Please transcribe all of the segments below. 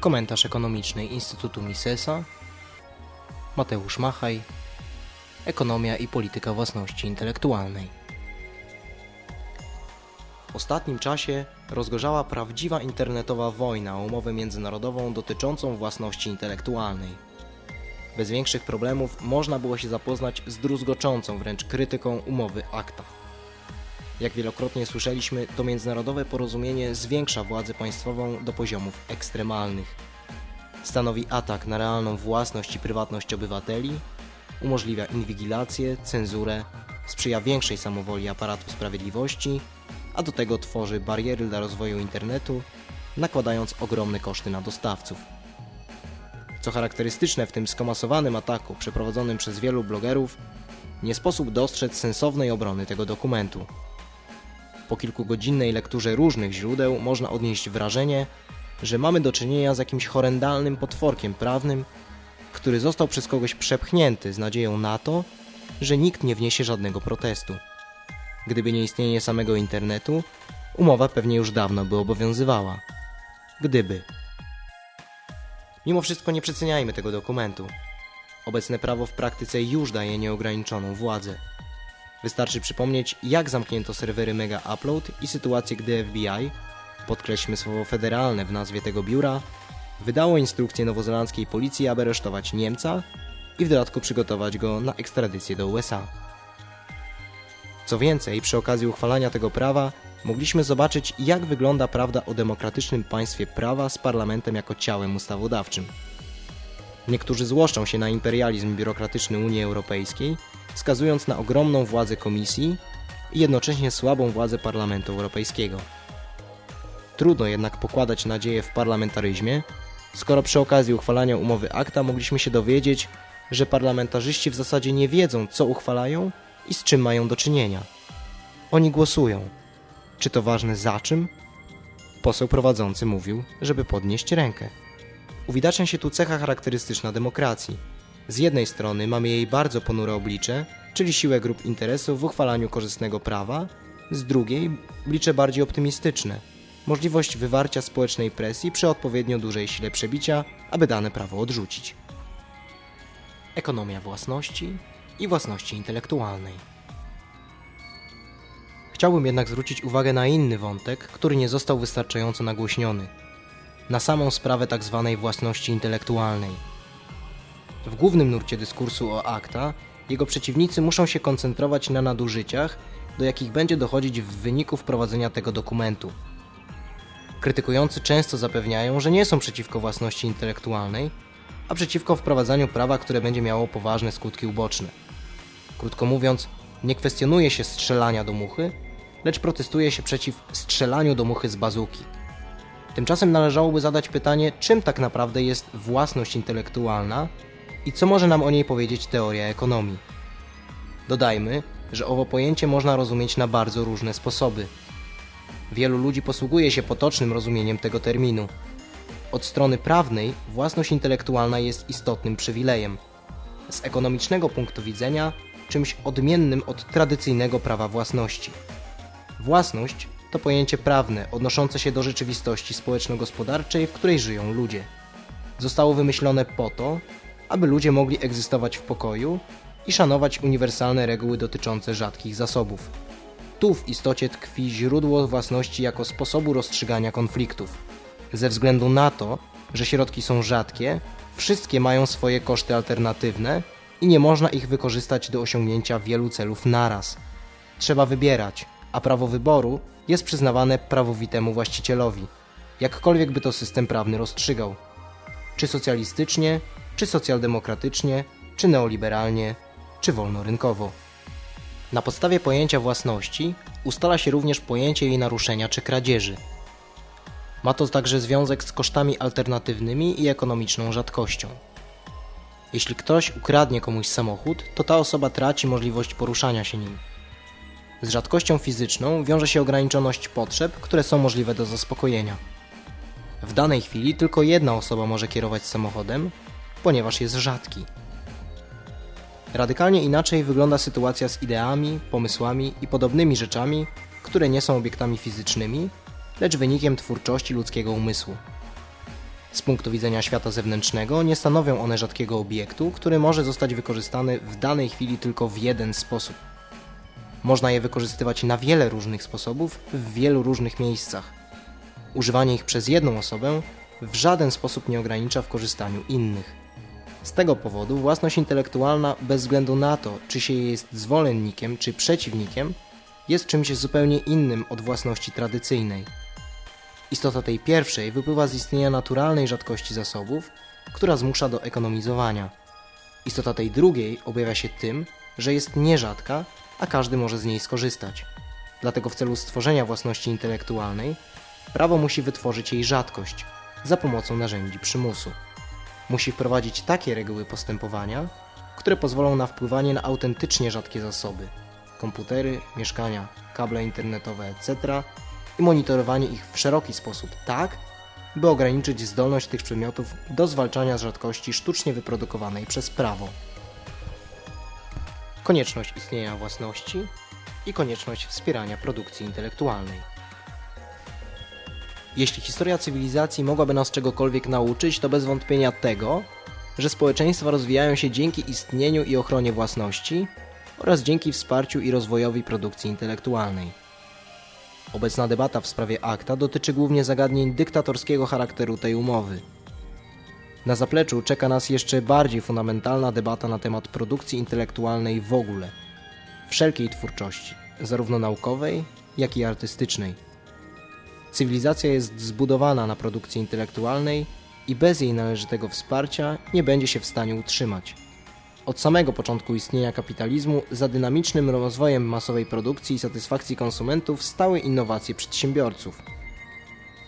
Komentarz ekonomiczny Instytutu Misesa Mateusz Machaj Ekonomia i polityka własności intelektualnej W ostatnim czasie rozgorzała prawdziwa internetowa wojna o umowę międzynarodową dotyczącą własności intelektualnej. Bez większych problemów można było się zapoznać z druzgoczącą wręcz krytyką umowy ACTA. Jak wielokrotnie słyszeliśmy, to międzynarodowe porozumienie zwiększa władzę państwową do poziomów ekstremalnych. Stanowi atak na realną własność i prywatność obywateli, umożliwia inwigilację, cenzurę, sprzyja większej samowoli aparatu sprawiedliwości, a do tego tworzy bariery dla rozwoju internetu, nakładając ogromne koszty na dostawców. Co charakterystyczne w tym skomasowanym ataku przeprowadzonym przez wielu blogerów, nie sposób dostrzec sensownej obrony tego dokumentu. Po kilkugodzinnej lekturze różnych źródeł można odnieść wrażenie, że mamy do czynienia z jakimś horrendalnym potworkiem prawnym, który został przez kogoś przepchnięty z nadzieją na to, że nikt nie wniesie żadnego protestu. Gdyby nie istnienie samego internetu, umowa pewnie już dawno by obowiązywała. Gdyby. Mimo wszystko nie przeceniajmy tego dokumentu. Obecne prawo w praktyce już daje nieograniczoną władzę. Wystarczy przypomnieć, jak zamknięto serwery Mega Upload i sytuację, gdy FBI, podkreślmy słowo federalne w nazwie tego biura, wydało instrukcję nowozelandzkiej policji, aby aresztować Niemca i w dodatku przygotować go na ekstradycję do USA. Co więcej, przy okazji uchwalania tego prawa mogliśmy zobaczyć, jak wygląda prawda o demokratycznym państwie prawa z parlamentem jako ciałem ustawodawczym. Niektórzy złoszczą się na imperializm biurokratyczny Unii Europejskiej, wskazując na ogromną władzę Komisji i jednocześnie słabą władzę Parlamentu Europejskiego. Trudno jednak pokładać nadzieję w parlamentaryzmie, skoro przy okazji uchwalania umowy akta mogliśmy się dowiedzieć, że parlamentarzyści w zasadzie nie wiedzą, co uchwalają i z czym mają do czynienia. Oni głosują. Czy to ważne za czym? Poseł prowadzący mówił, żeby podnieść rękę. Uwidacznia się tu cecha charakterystyczna demokracji. Z jednej strony mamy jej bardzo ponure oblicze, czyli siłę grup interesów w uchwalaniu korzystnego prawa, z drugiej oblicze bardziej optymistyczne, możliwość wywarcia społecznej presji przy odpowiednio dużej sile przebicia, aby dane prawo odrzucić. Ekonomia własności i własności intelektualnej. Chciałbym jednak zwrócić uwagę na inny wątek, który nie został wystarczająco nagłośniony. Na samą sprawę tzw. Tak własności intelektualnej. W głównym nurcie dyskursu o akta jego przeciwnicy muszą się koncentrować na nadużyciach, do jakich będzie dochodzić w wyniku wprowadzenia tego dokumentu. Krytykujący często zapewniają, że nie są przeciwko własności intelektualnej, a przeciwko wprowadzaniu prawa, które będzie miało poważne skutki uboczne. Krótko mówiąc, nie kwestionuje się strzelania do muchy, lecz protestuje się przeciw strzelaniu do muchy z bazuki. Tymczasem należałoby zadać pytanie, czym tak naprawdę jest własność intelektualna i co może nam o niej powiedzieć teoria ekonomii. Dodajmy, że owo pojęcie można rozumieć na bardzo różne sposoby. Wielu ludzi posługuje się potocznym rozumieniem tego terminu. Od strony prawnej własność intelektualna jest istotnym przywilejem. Z ekonomicznego punktu widzenia czymś odmiennym od tradycyjnego prawa własności. Własność to pojęcie prawne odnoszące się do rzeczywistości społeczno-gospodarczej, w której żyją ludzie. Zostało wymyślone po to, aby ludzie mogli egzystować w pokoju i szanować uniwersalne reguły dotyczące rzadkich zasobów. Tu w istocie tkwi źródło własności jako sposobu rozstrzygania konfliktów. Ze względu na to, że środki są rzadkie, wszystkie mają swoje koszty alternatywne i nie można ich wykorzystać do osiągnięcia wielu celów naraz. Trzeba wybierać, a prawo wyboru jest przyznawane prawowitemu właścicielowi, jakkolwiek by to system prawny rozstrzygał. Czy socjalistycznie, czy socjaldemokratycznie, czy neoliberalnie, czy wolnorynkowo. Na podstawie pojęcia własności ustala się również pojęcie jej naruszenia czy kradzieży. Ma to także związek z kosztami alternatywnymi i ekonomiczną rzadkością. Jeśli ktoś ukradnie komuś samochód, to ta osoba traci możliwość poruszania się nim. Z rzadkością fizyczną wiąże się ograniczoność potrzeb, które są możliwe do zaspokojenia. W danej chwili tylko jedna osoba może kierować samochodem, ponieważ jest rzadki. Radykalnie inaczej wygląda sytuacja z ideami, pomysłami i podobnymi rzeczami, które nie są obiektami fizycznymi, lecz wynikiem twórczości ludzkiego umysłu. Z punktu widzenia świata zewnętrznego nie stanowią one rzadkiego obiektu, który może zostać wykorzystany w danej chwili tylko w jeden sposób. Można je wykorzystywać na wiele różnych sposobów w wielu różnych miejscach. Używanie ich przez jedną osobę w żaden sposób nie ogranicza w korzystaniu innych. Z tego powodu własność intelektualna, bez względu na to, czy się jest zwolennikiem czy przeciwnikiem, jest czymś zupełnie innym od własności tradycyjnej. Istota tej pierwszej wypływa z istnienia naturalnej rzadkości zasobów, która zmusza do ekonomizowania. Istota tej drugiej objawia się tym, że jest nierzadka, a każdy może z niej skorzystać. Dlatego w celu stworzenia własności intelektualnej prawo musi wytworzyć jej rzadkość za pomocą narzędzi przymusu. Musi wprowadzić takie reguły postępowania, które pozwolą na wpływanie na autentycznie rzadkie zasoby komputery, mieszkania, kable internetowe, etc. i monitorowanie ich w szeroki sposób tak, by ograniczyć zdolność tych przedmiotów do zwalczania z rzadkości sztucznie wyprodukowanej przez prawo. Konieczność istnienia własności i konieczność wspierania produkcji intelektualnej. Jeśli historia cywilizacji mogłaby nas czegokolwiek nauczyć, to bez wątpienia tego, że społeczeństwa rozwijają się dzięki istnieniu i ochronie własności oraz dzięki wsparciu i rozwojowi produkcji intelektualnej. Obecna debata w sprawie akta dotyczy głównie zagadnień dyktatorskiego charakteru tej umowy. Na zapleczu czeka nas jeszcze bardziej fundamentalna debata na temat produkcji intelektualnej w ogóle, wszelkiej twórczości, zarówno naukowej, jak i artystycznej. Cywilizacja jest zbudowana na produkcji intelektualnej i bez jej należytego wsparcia nie będzie się w stanie utrzymać. Od samego początku istnienia kapitalizmu za dynamicznym rozwojem masowej produkcji i satysfakcji konsumentów stały innowacje przedsiębiorców.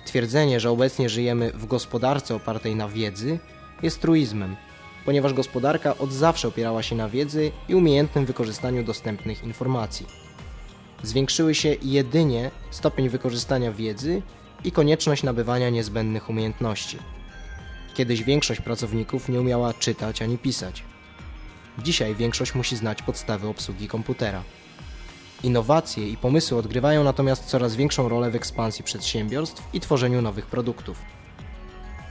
Twierdzenie, że obecnie żyjemy w gospodarce opartej na wiedzy, jest truizmem, ponieważ gospodarka od zawsze opierała się na wiedzy i umiejętnym wykorzystaniu dostępnych informacji. Zwiększyły się jedynie stopień wykorzystania wiedzy i konieczność nabywania niezbędnych umiejętności. Kiedyś większość pracowników nie umiała czytać ani pisać. Dzisiaj większość musi znać podstawy obsługi komputera. Innowacje i pomysły odgrywają natomiast coraz większą rolę w ekspansji przedsiębiorstw i tworzeniu nowych produktów.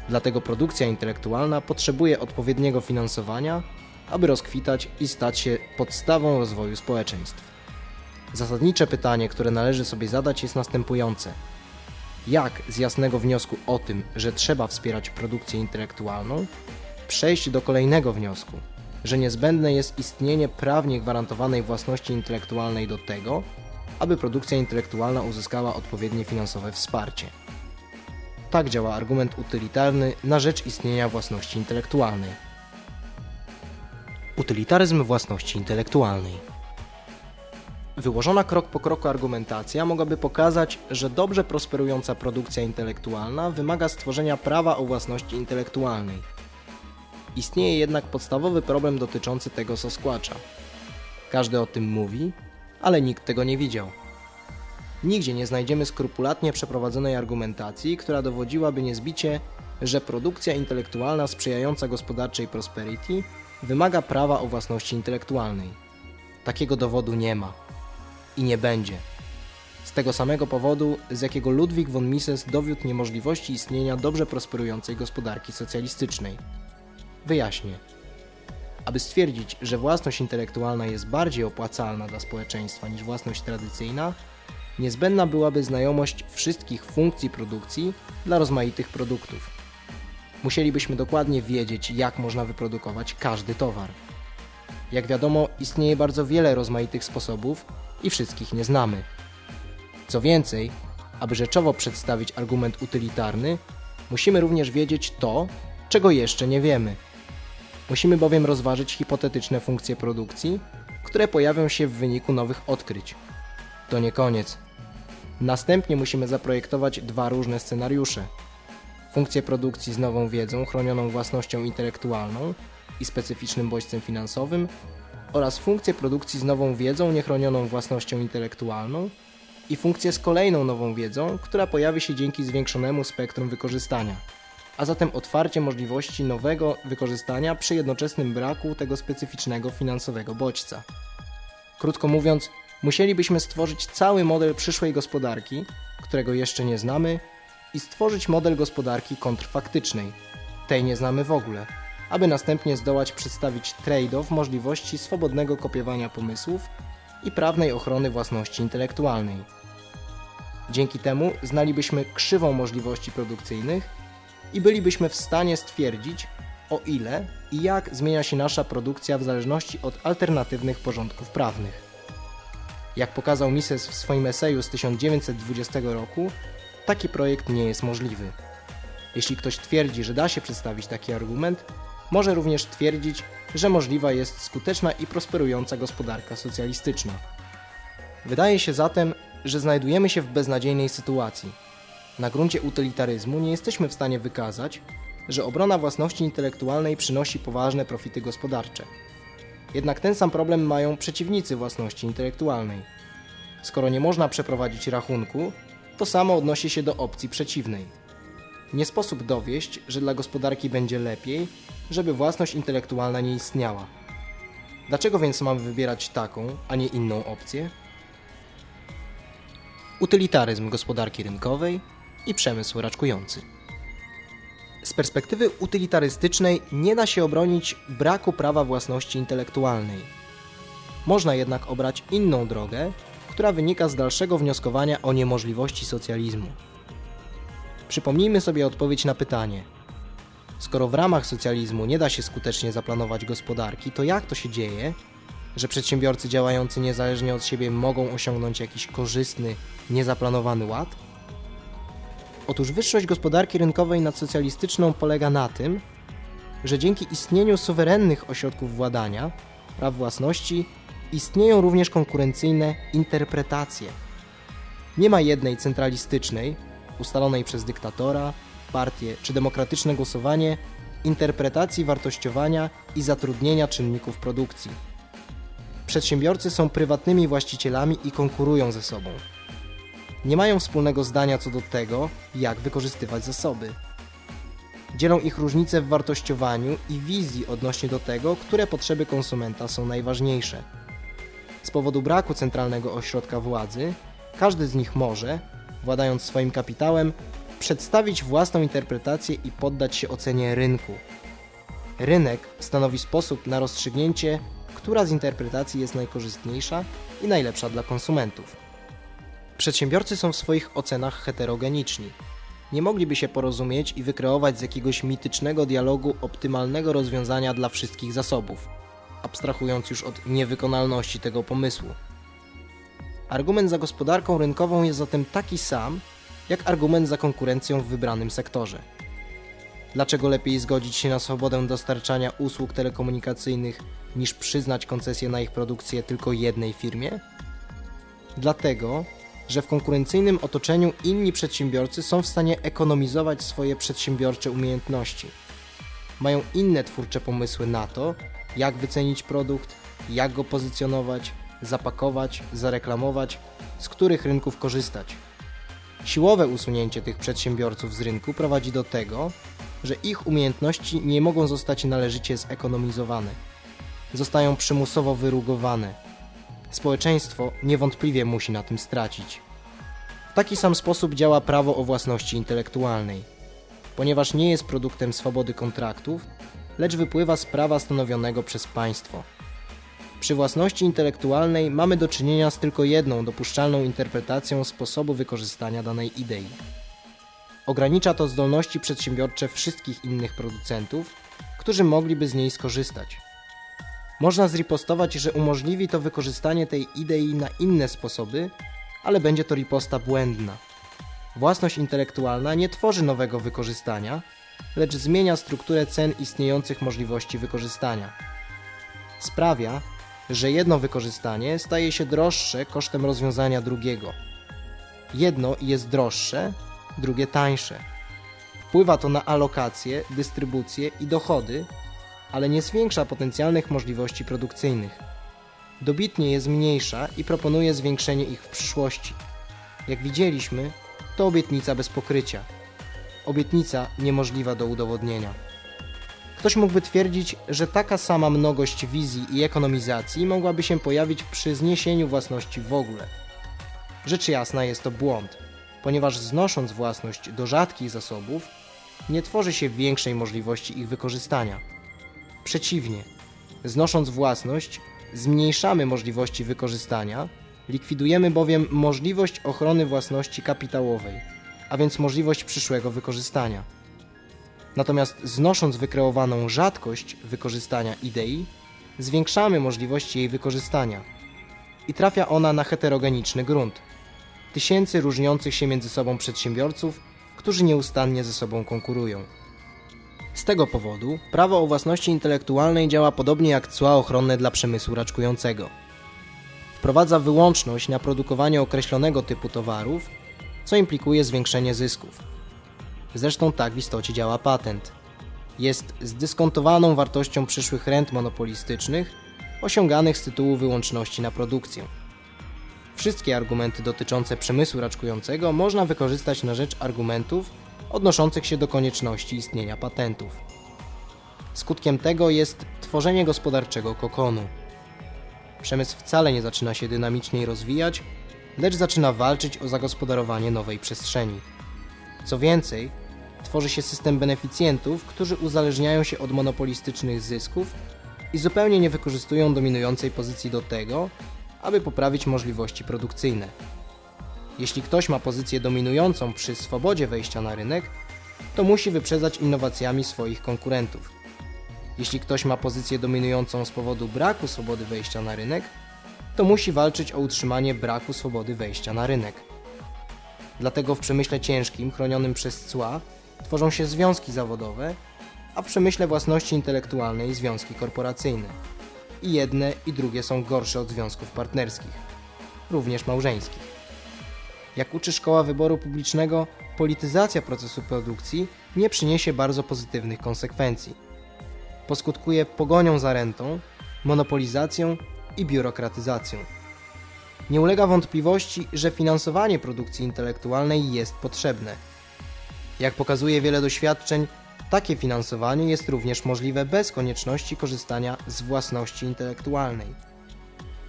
Dlatego produkcja intelektualna potrzebuje odpowiedniego finansowania, aby rozkwitać i stać się podstawą rozwoju społeczeństw. Zasadnicze pytanie, które należy sobie zadać, jest następujące: jak z jasnego wniosku o tym, że trzeba wspierać produkcję intelektualną, przejść do kolejnego wniosku, że niezbędne jest istnienie prawnie gwarantowanej własności intelektualnej do tego, aby produkcja intelektualna uzyskała odpowiednie finansowe wsparcie. Tak działa argument utylitarny na rzecz istnienia własności intelektualnej. Utylitaryzm własności intelektualnej. Wyłożona krok po kroku argumentacja mogłaby pokazać, że dobrze prosperująca produkcja intelektualna wymaga stworzenia prawa o własności intelektualnej Istnieje jednak podstawowy problem dotyczący tego Sasquatcha. Każdy o tym mówi, ale nikt tego nie widział. Nigdzie nie znajdziemy skrupulatnie przeprowadzonej argumentacji, która dowodziłaby niezbicie, że produkcja intelektualna sprzyjająca gospodarczej prosperity wymaga prawa o własności intelektualnej. Takiego dowodu nie ma i nie będzie. Z tego samego powodu, z jakiego Ludwik von Mises dowiódł niemożliwości istnienia dobrze prosperującej gospodarki socjalistycznej. Wyjaśnię. Aby stwierdzić, że własność intelektualna jest bardziej opłacalna dla społeczeństwa niż własność tradycyjna, niezbędna byłaby znajomość wszystkich funkcji produkcji dla rozmaitych produktów. Musielibyśmy dokładnie wiedzieć, jak można wyprodukować każdy towar. Jak wiadomo, istnieje bardzo wiele rozmaitych sposobów i wszystkich nie znamy. Co więcej, aby rzeczowo przedstawić argument utylitarny, musimy również wiedzieć to, czego jeszcze nie wiemy. Musimy bowiem rozważyć hipotetyczne funkcje produkcji, które pojawią się w wyniku nowych odkryć. To nie koniec. Następnie musimy zaprojektować dwa różne scenariusze. Funkcję produkcji z nową wiedzą chronioną własnością intelektualną i specyficznym bodźcem finansowym oraz funkcję produkcji z nową wiedzą niechronioną własnością intelektualną i funkcję z kolejną nową wiedzą, która pojawi się dzięki zwiększonemu spektrum wykorzystania a zatem otwarcie możliwości nowego wykorzystania przy jednoczesnym braku tego specyficznego finansowego bodźca. Krótko mówiąc, musielibyśmy stworzyć cały model przyszłej gospodarki, którego jeszcze nie znamy i stworzyć model gospodarki kontrfaktycznej. Tej nie znamy w ogóle, aby następnie zdołać przedstawić trade-off możliwości swobodnego kopiowania pomysłów i prawnej ochrony własności intelektualnej. Dzięki temu znalibyśmy krzywą możliwości produkcyjnych i bylibyśmy w stanie stwierdzić, o ile i jak zmienia się nasza produkcja w zależności od alternatywnych porządków prawnych. Jak pokazał Mises w swoim eseju z 1920 roku, taki projekt nie jest możliwy. Jeśli ktoś twierdzi, że da się przedstawić taki argument, może również twierdzić, że możliwa jest skuteczna i prosperująca gospodarka socjalistyczna. Wydaje się zatem, że znajdujemy się w beznadziejnej sytuacji. Na gruncie utylitaryzmu nie jesteśmy w stanie wykazać, że obrona własności intelektualnej przynosi poważne profity gospodarcze. Jednak ten sam problem mają przeciwnicy własności intelektualnej. Skoro nie można przeprowadzić rachunku, to samo odnosi się do opcji przeciwnej. Nie sposób dowieść, że dla gospodarki będzie lepiej, żeby własność intelektualna nie istniała. Dlaczego więc mamy wybierać taką, a nie inną opcję? Utylitaryzm gospodarki rynkowej i przemysł raczkujący. Z perspektywy utylitarystycznej nie da się obronić braku prawa własności intelektualnej. Można jednak obrać inną drogę, która wynika z dalszego wnioskowania o niemożliwości socjalizmu. Przypomnijmy sobie odpowiedź na pytanie: skoro w ramach socjalizmu nie da się skutecznie zaplanować gospodarki, to jak to się dzieje, że przedsiębiorcy działający niezależnie od siebie mogą osiągnąć jakiś korzystny, niezaplanowany ład? Otóż wyższość gospodarki rynkowej nad socjalistyczną polega na tym, że dzięki istnieniu suwerennych ośrodków władania, praw własności, istnieją również konkurencyjne interpretacje. Nie ma jednej centralistycznej, ustalonej przez dyktatora, partię czy demokratyczne głosowanie interpretacji wartościowania i zatrudnienia czynników produkcji. Przedsiębiorcy są prywatnymi właścicielami i konkurują ze sobą nie mają wspólnego zdania co do tego, jak wykorzystywać zasoby. Dzielą ich różnice w wartościowaniu i wizji odnośnie do tego, które potrzeby konsumenta są najważniejsze. Z powodu braku centralnego ośrodka władzy, każdy z nich może, władając swoim kapitałem, przedstawić własną interpretację i poddać się ocenie rynku. Rynek stanowi sposób na rozstrzygnięcie, która z interpretacji jest najkorzystniejsza i najlepsza dla konsumentów. Przedsiębiorcy są w swoich ocenach heterogeniczni. Nie mogliby się porozumieć i wykreować z jakiegoś mitycznego dialogu optymalnego rozwiązania dla wszystkich zasobów, abstrahując już od niewykonalności tego pomysłu. Argument za gospodarką rynkową jest zatem taki sam, jak argument za konkurencją w wybranym sektorze. Dlaczego lepiej zgodzić się na swobodę dostarczania usług telekomunikacyjnych niż przyznać koncesję na ich produkcję tylko jednej firmie? Dlatego, że w konkurencyjnym otoczeniu inni przedsiębiorcy są w stanie ekonomizować swoje przedsiębiorcze umiejętności. Mają inne twórcze pomysły na to, jak wycenić produkt, jak go pozycjonować, zapakować, zareklamować, z których rynków korzystać. Siłowe usunięcie tych przedsiębiorców z rynku prowadzi do tego, że ich umiejętności nie mogą zostać należycie zekonomizowane. Zostają przymusowo wyrugowane Społeczeństwo niewątpliwie musi na tym stracić. W taki sam sposób działa prawo o własności intelektualnej. Ponieważ nie jest produktem swobody kontraktów, lecz wypływa z prawa stanowionego przez państwo. Przy własności intelektualnej mamy do czynienia z tylko jedną dopuszczalną interpretacją sposobu wykorzystania danej idei. Ogranicza to zdolności przedsiębiorcze wszystkich innych producentów, którzy mogliby z niej skorzystać. Można zripostować, że umożliwi to wykorzystanie tej idei na inne sposoby, ale będzie to riposta błędna. Własność intelektualna nie tworzy nowego wykorzystania, lecz zmienia strukturę cen istniejących możliwości wykorzystania. Sprawia, że jedno wykorzystanie staje się droższe kosztem rozwiązania drugiego. Jedno jest droższe, drugie tańsze. Wpływa to na alokację, dystrybucję i dochody, ale nie zwiększa potencjalnych możliwości produkcyjnych. Dobitnie je zmniejsza i proponuje zwiększenie ich w przyszłości. Jak widzieliśmy, to obietnica bez pokrycia. Obietnica niemożliwa do udowodnienia. Ktoś mógłby twierdzić, że taka sama mnogość wizji i ekonomizacji mogłaby się pojawić przy zniesieniu własności w ogóle. Rzecz jasna jest to błąd. ponieważ znosząc własność do rzadkich zasobów, nie tworzy się większej możliwości ich wykorzystania. Przeciwnie, znosząc własność, zmniejszamy możliwości wykorzystania, likwidujemy bowiem możliwość ochrony własności kapitałowej, a więc możliwość przyszłego wykorzystania. Natomiast znosząc wykreowaną rzadkość wykorzystania idei, zwiększamy możliwości jej wykorzystania i trafia ona na heterogeniczny grunt. Tysięcy różniących się między sobą przedsiębiorców, którzy nieustannie ze sobą konkurują. Z tego powodu prawo o własności intelektualnej działa podobnie jak cła ochronne dla przemysłu raczkującego. Wprowadza wyłączność na produkowanie określonego typu towarów, co implikuje zwiększenie zysków. Zresztą tak w istocie działa patent. Jest zdyskontowaną wartością przyszłych rent monopolistycznych osiąganych z tytułu wyłączności na produkcję. Wszystkie argumenty dotyczące przemysłu raczkującego można wykorzystać na rzecz argumentów odnoszących się do konieczności istnienia patentów. Skutkiem tego jest tworzenie gospodarczego kokonu. Przemysł wcale nie zaczyna się dynamiczniej rozwijać, lecz zaczyna walczyć o zagospodarowanie nowej przestrzeni. Co więcej, tworzy się system beneficjentów, którzy uzależniają się od monopolistycznych zysków i zupełnie nie wykorzystują dominującej pozycji do tego, aby poprawić możliwości produkcyjne. Jeśli ktoś ma pozycję dominującą przy swobodzie wejścia na rynek, to musi wyprzedzać innowacjami swoich konkurentów. Jeśli ktoś ma pozycję dominującą z powodu braku swobody wejścia na rynek, to musi walczyć o utrzymanie braku swobody wejścia na rynek. Dlatego w przemyśle ciężkim, chronionym przez cła, tworzą się związki zawodowe, a w przemyśle własności intelektualnej związki korporacyjne. I jedne i drugie są gorsze od związków partnerskich, również małżeńskich. Jak uczy Szkoła Wyboru Publicznego, polityzacja procesu produkcji nie przyniesie bardzo pozytywnych konsekwencji. Poskutkuje pogonią za rentą, monopolizacją i biurokratyzacją. Nie ulega wątpliwości, że finansowanie produkcji intelektualnej jest potrzebne. Jak pokazuje wiele doświadczeń, takie finansowanie jest również możliwe bez konieczności korzystania z własności intelektualnej.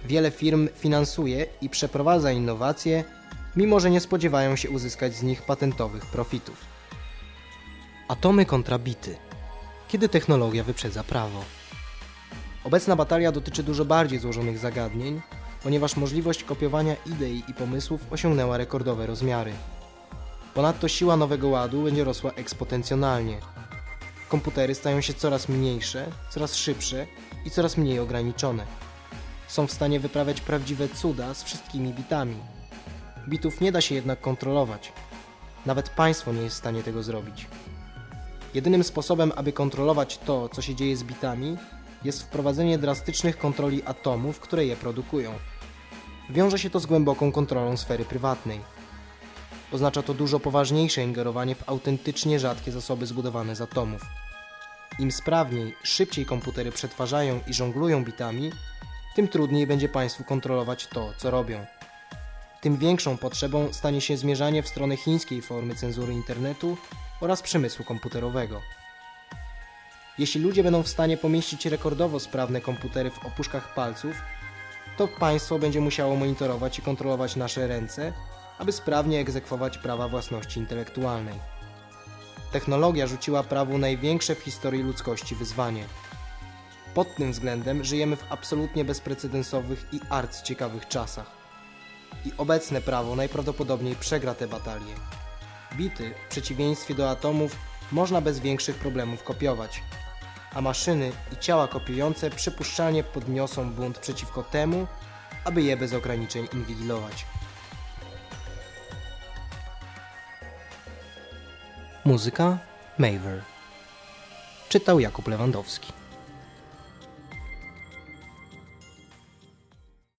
Wiele firm finansuje i przeprowadza innowacje, mimo że nie spodziewają się uzyskać z nich patentowych profitów. Atomy kontra bity. Kiedy technologia wyprzedza prawo? Obecna batalia dotyczy dużo bardziej złożonych zagadnień, ponieważ możliwość kopiowania idei i pomysłów osiągnęła rekordowe rozmiary. Ponadto siła nowego ładu będzie rosła eksponencjonalnie. Komputery stają się coraz mniejsze, coraz szybsze i coraz mniej ograniczone. Są w stanie wyprawiać prawdziwe cuda z wszystkimi bitami. Bitów nie da się jednak kontrolować. Nawet państwo nie jest w stanie tego zrobić. Jedynym sposobem, aby kontrolować to, co się dzieje z bitami, jest wprowadzenie drastycznych kontroli atomów, które je produkują. Wiąże się to z głęboką kontrolą sfery prywatnej. Oznacza to dużo poważniejsze ingerowanie w autentycznie rzadkie zasoby zbudowane z atomów. Im sprawniej, szybciej komputery przetwarzają i żonglują bitami, tym trudniej będzie państwu kontrolować to, co robią. Tym większą potrzebą stanie się zmierzanie w stronę chińskiej formy cenzury internetu oraz przemysłu komputerowego. Jeśli ludzie będą w stanie pomieścić rekordowo sprawne komputery w opuszkach palców, to państwo będzie musiało monitorować i kontrolować nasze ręce, aby sprawnie egzekwować prawa własności intelektualnej. Technologia rzuciła prawu największe w historii ludzkości wyzwanie. Pod tym względem żyjemy w absolutnie bezprecedensowych i arcyciekawych czasach. I obecne prawo najprawdopodobniej przegra tę batalię. Bity, w przeciwieństwie do atomów, można bez większych problemów kopiować, a maszyny i ciała kopiujące przypuszczalnie podniosą bunt przeciwko temu, aby je bez ograniczeń inwigilować. Muzyka Maver. Czytał Jakub Lewandowski.